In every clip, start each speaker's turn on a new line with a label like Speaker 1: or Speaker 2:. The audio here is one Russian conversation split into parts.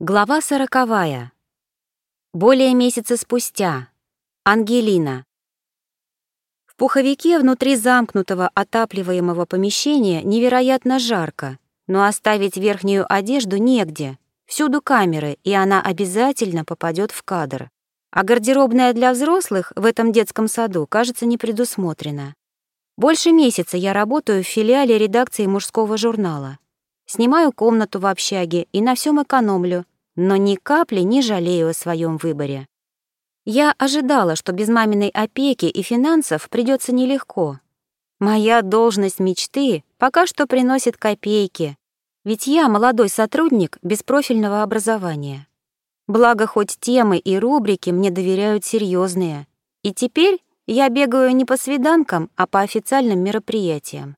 Speaker 1: Глава сороковая. Более месяца спустя. Ангелина. В пуховике внутри замкнутого отапливаемого помещения невероятно жарко, но оставить верхнюю одежду негде. Всюду камеры, и она обязательно попадет в кадр. А гардеробная для взрослых в этом детском саду, кажется, не предусмотрена. Больше месяца я работаю в филиале редакции мужского журнала. Снимаю комнату в общаге и на всем экономлю, но ни капли не жалею о своем выборе. Я ожидала, что без маминой опеки и финансов придется нелегко. Моя должность мечты пока что приносит копейки, ведь я молодой сотрудник без профильного образования. Благо, хоть темы и рубрики мне доверяют серьезные. И теперь я бегаю не по свиданкам, а по официальным мероприятиям.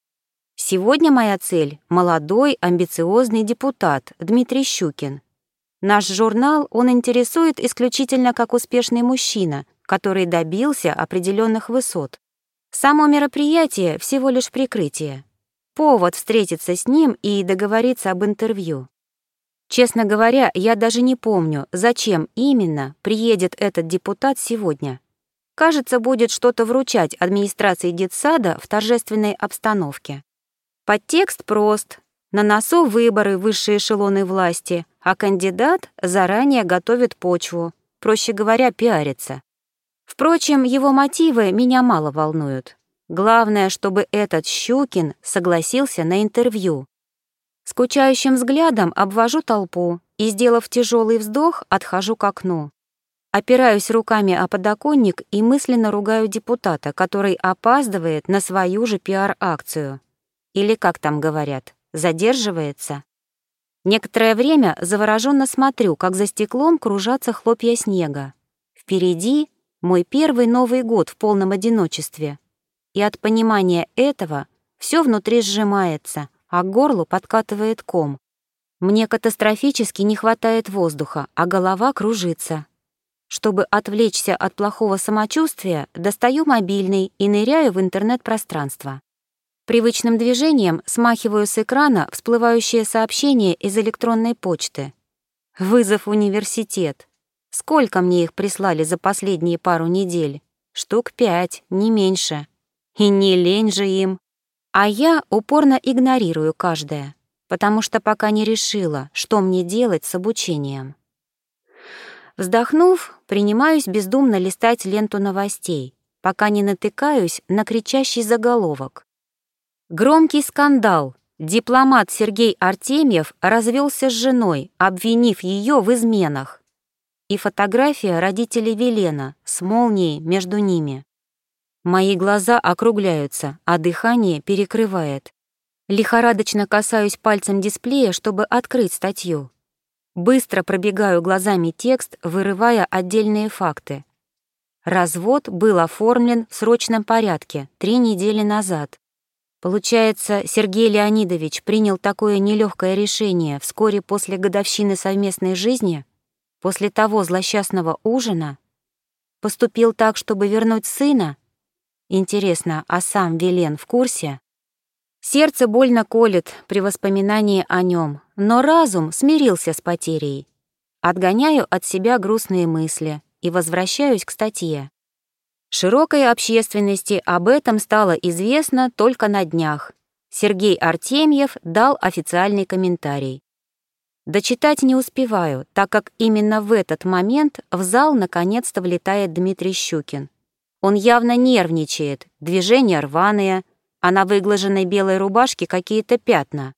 Speaker 1: Сегодня моя цель — молодой, амбициозный депутат Дмитрий Щукин. Наш журнал он интересует исключительно как успешный мужчина, который добился определенных высот. Само мероприятие — всего лишь прикрытие. Повод встретиться с ним и договориться об интервью. Честно говоря, я даже не помню, зачем именно приедет этот депутат сегодня. Кажется, будет что-то вручать администрации детсада в торжественной обстановке. Подтекст прост. На носу выборы высшие эшелоны власти, а кандидат заранее готовит почву, проще говоря, пиарится. Впрочем, его мотивы меня мало волнуют. Главное, чтобы этот Щукин согласился на интервью. Скучающим взглядом обвожу толпу и, сделав тяжелый вздох, отхожу к окну. Опираюсь руками о подоконник и мысленно ругаю депутата, который опаздывает на свою же пиар-акцию или, как там говорят, задерживается. Некоторое время завороженно смотрю, как за стеклом кружатся хлопья снега. Впереди мой первый Новый год в полном одиночестве. И от понимания этого все внутри сжимается, а к горлу подкатывает ком. Мне катастрофически не хватает воздуха, а голова кружится. Чтобы отвлечься от плохого самочувствия, достаю мобильный и ныряю в интернет-пространство. Привычным движением смахиваю с экрана всплывающее сообщение из электронной почты. Вызов университет. Сколько мне их прислали за последние пару недель? Штук пять, не меньше. И не лень же им. А я упорно игнорирую каждое, потому что пока не решила, что мне делать с обучением. Вздохнув, принимаюсь бездумно листать ленту новостей, пока не натыкаюсь на кричащий заголовок. Громкий скандал. Дипломат Сергей Артемьев развелся с женой, обвинив ее в изменах. И фотография родителей Велена с молнией между ними. Мои глаза округляются, а дыхание перекрывает. Лихорадочно касаюсь пальцем дисплея, чтобы открыть статью. Быстро пробегаю глазами текст, вырывая отдельные факты. Развод был оформлен в срочном порядке три недели назад. Получается, Сергей Леонидович принял такое нелегкое решение вскоре после годовщины совместной жизни, после того злосчастного ужина? Поступил так, чтобы вернуть сына? Интересно, а сам Велен в курсе? Сердце больно колет при воспоминании о нем, но разум смирился с потерей. Отгоняю от себя грустные мысли и возвращаюсь к статье. Широкой общественности об этом стало известно только на днях. Сергей Артемьев дал официальный комментарий. Дочитать не успеваю, так как именно в этот момент в зал наконец-то влетает Дмитрий Щукин. Он явно нервничает, движения рваные, а на выглаженной белой рубашке какие-то пятна.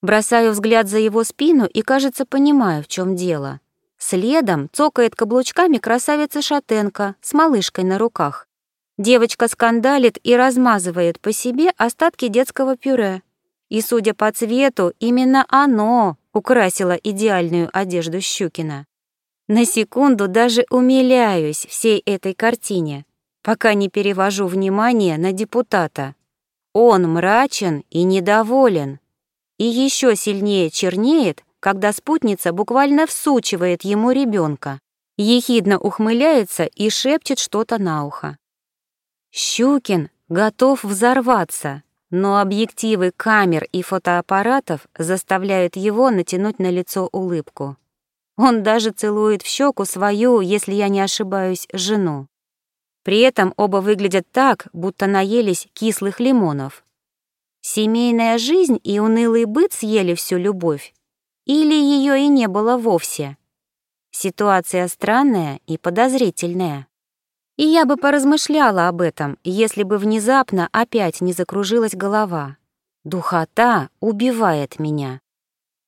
Speaker 1: Бросаю взгляд за его спину и, кажется, понимаю, в чем дело. Следом цокает каблучками красавица Шатенко с малышкой на руках. Девочка скандалит и размазывает по себе остатки детского пюре. И, судя по цвету, именно оно украсило идеальную одежду Щукина. На секунду даже умиляюсь всей этой картине, пока не перевожу внимание на депутата. Он мрачен и недоволен. И еще сильнее чернеет, когда спутница буквально всучивает ему ребенка, ехидно ухмыляется и шепчет что-то на ухо. Щукин готов взорваться, но объективы камер и фотоаппаратов заставляют его натянуть на лицо улыбку. Он даже целует в щеку свою, если я не ошибаюсь, жену. При этом оба выглядят так, будто наелись кислых лимонов. Семейная жизнь и унылый быт съели всю любовь? Или ее и не было вовсе? Ситуация странная и подозрительная. И я бы поразмышляла об этом, если бы внезапно опять не закружилась голова. Духота убивает меня.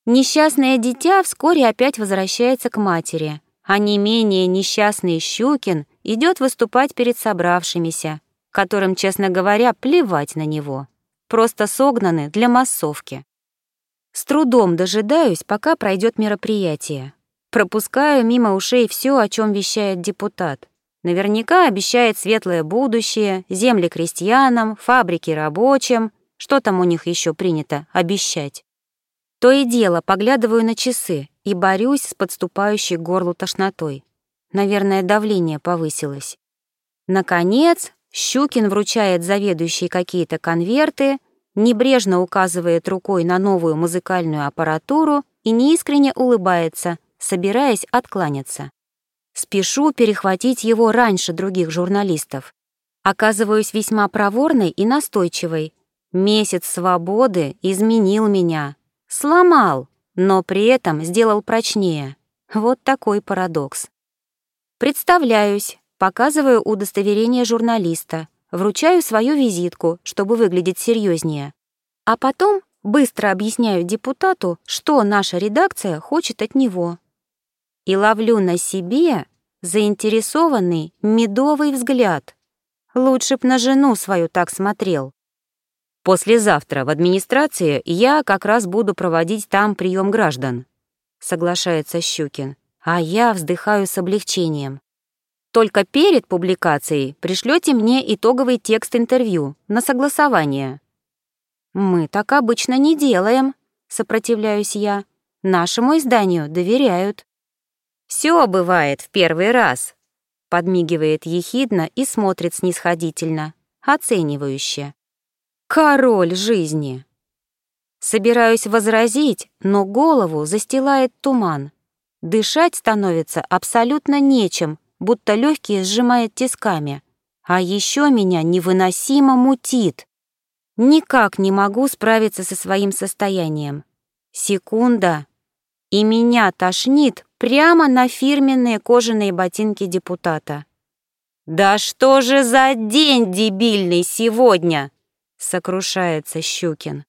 Speaker 1: Несчастное дитя вскоре опять возвращается к матери, а не менее несчастный Щукин идет выступать перед собравшимися, которым, честно говоря, плевать на него. Просто согнаны для массовки. С трудом дожидаюсь, пока пройдет мероприятие. Пропускаю мимо ушей все, о чем вещает депутат. Наверняка обещает светлое будущее, земли крестьянам, фабрики рабочим, что там у них еще принято обещать. То и дело поглядываю на часы и борюсь с подступающей горлу тошнотой. Наверное, давление повысилось. Наконец, Щукин вручает заведующей какие-то конверты, небрежно указывает рукой на новую музыкальную аппаратуру и неискренне улыбается, собираясь откланяться. Спешу перехватить его раньше других журналистов. Оказываюсь весьма проворной и настойчивой. Месяц свободы изменил меня. Сломал, но при этом сделал прочнее. Вот такой парадокс. Представляюсь, показываю удостоверение журналиста, вручаю свою визитку, чтобы выглядеть серьезнее. А потом быстро объясняю депутату, что наша редакция хочет от него и ловлю на себе заинтересованный медовый взгляд. Лучше б на жену свою так смотрел. Послезавтра в администрации я как раз буду проводить там прием граждан, соглашается Щукин, а я вздыхаю с облегчением. Только перед публикацией пришлете мне итоговый текст интервью на согласование. Мы так обычно не делаем, сопротивляюсь я. Нашему изданию доверяют. Все бывает в первый раз», — подмигивает ехидно и смотрит снисходительно, оценивающе. «Король жизни!» Собираюсь возразить, но голову застилает туман. Дышать становится абсолютно нечем, будто легкие сжимает тисками. А еще меня невыносимо мутит. Никак не могу справиться со своим состоянием. Секунда, и меня тошнит прямо на фирменные кожаные ботинки депутата. «Да что же за день дебильный сегодня?» — сокрушается Щукин.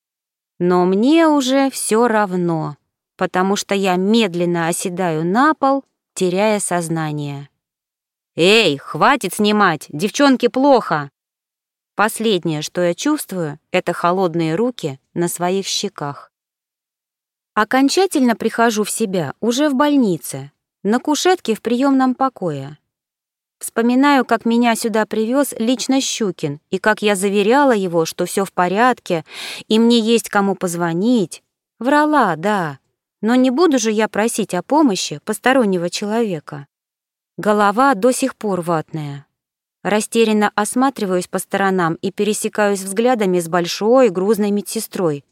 Speaker 1: Но мне уже все равно, потому что я медленно оседаю на пол, теряя сознание. «Эй, хватит снимать, девчонке плохо!» Последнее, что я чувствую, это холодные руки на своих щеках. Окончательно прихожу в себя уже в больнице, на кушетке в приемном покое. Вспоминаю, как меня сюда привез лично Щукин, и как я заверяла его, что все в порядке, и мне есть кому позвонить. Врала, да, но не буду же я просить о помощи постороннего человека. Голова до сих пор ватная. Растерянно осматриваюсь по сторонам и пересекаюсь взглядами с большой грузной медсестрой,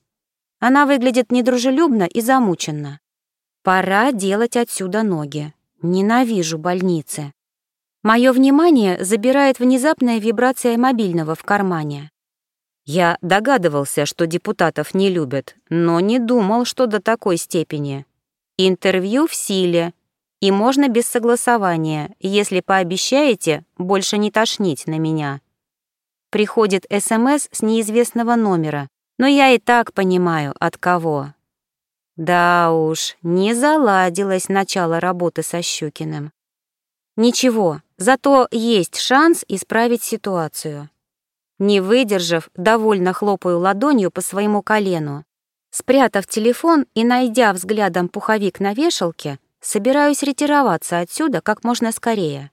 Speaker 1: она выглядит недружелюбно и замученно. Пора делать отсюда ноги. Ненавижу больницы. Мое внимание забирает внезапная вибрация мобильного в кармане. Я догадывался, что депутатов не любят, но не думал, что до такой степени. Интервью в силе, и можно без согласования, если пообещаете больше не тошнить на меня. Приходит СМС с неизвестного номера, но я и так понимаю, от кого. Да уж, не заладилось начало работы со Щукиным. Ничего, зато есть шанс исправить ситуацию. Не выдержав, довольно хлопаю ладонью по своему колену. Спрятав телефон и найдя взглядом пуховик на вешалке, собираюсь ретироваться отсюда как можно скорее.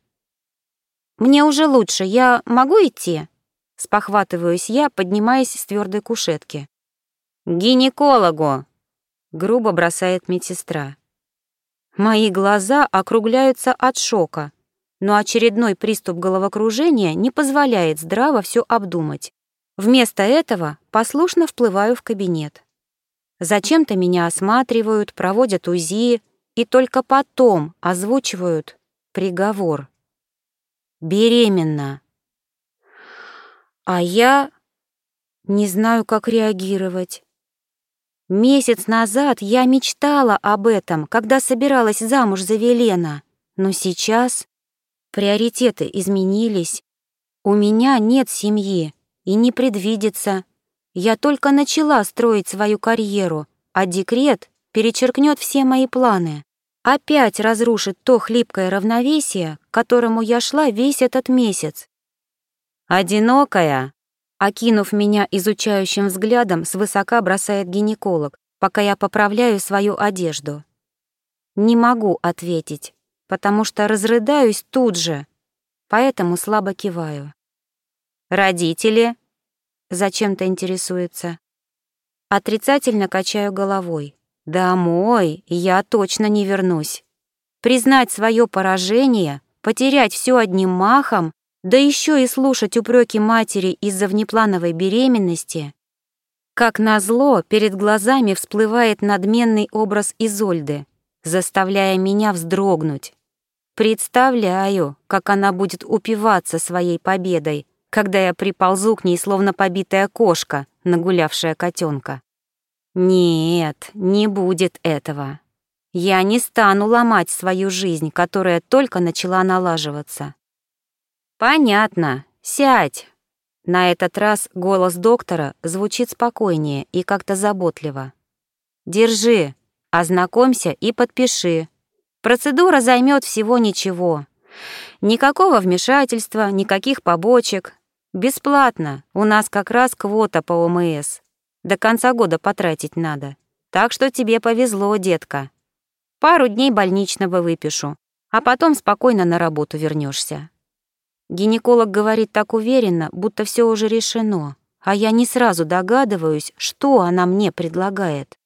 Speaker 1: «Мне уже лучше, я могу идти?» Спохватываюсь я, поднимаясь с твердой кушетки. «Гинекологу!» — грубо бросает медсестра. Мои глаза округляются от шока, но очередной приступ головокружения не позволяет здраво все обдумать. Вместо этого послушно вплываю в кабинет. Зачем-то меня осматривают, проводят УЗИ, и только потом озвучивают приговор. Беременна. А я не знаю, как реагировать. Месяц назад я мечтала об этом, когда собиралась замуж за Велена, но сейчас приоритеты изменились. У меня нет семьи и не предвидится. Я только начала строить свою карьеру, а декрет перечеркнет все мои планы. Опять разрушит то хлипкое равновесие, к которому я шла весь этот месяц. «Одинокая!» Окинув меня изучающим взглядом, свысока бросает гинеколог, пока я поправляю свою одежду. Не могу ответить, потому что разрыдаюсь тут же, поэтому слабо киваю. «Родители?» — зачем-то интересуется. Отрицательно качаю головой. «Домой я точно не вернусь. Признать свое поражение, потерять все одним махом да еще и слушать упреки матери из-за внеплановой беременности. Как назло, перед глазами всплывает надменный образ Изольды, заставляя меня вздрогнуть. Представляю, как она будет упиваться своей победой, когда я приползу к ней, словно побитая кошка, нагулявшая котенка. Нет, не будет этого. Я не стану ломать свою жизнь, которая только начала налаживаться. «Понятно. Сядь!» На этот раз голос доктора звучит спокойнее и как-то заботливо. «Держи, ознакомься и подпиши. Процедура займет всего ничего. Никакого вмешательства, никаких побочек. Бесплатно. У нас как раз квота по ОМС. До конца года потратить надо. Так что тебе повезло, детка. Пару дней больничного выпишу, а потом спокойно на работу вернешься. Гинеколог говорит так уверенно, будто все уже решено, а я не сразу догадываюсь, что она мне предлагает.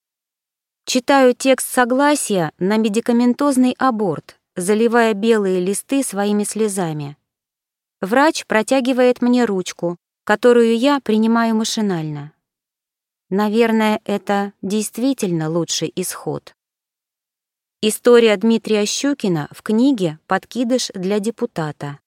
Speaker 1: Читаю текст согласия на медикаментозный аборт, заливая белые листы своими слезами. Врач протягивает мне ручку, которую я принимаю машинально. Наверное, это действительно лучший исход. История Дмитрия Щукина в книге «Подкидыш для депутата».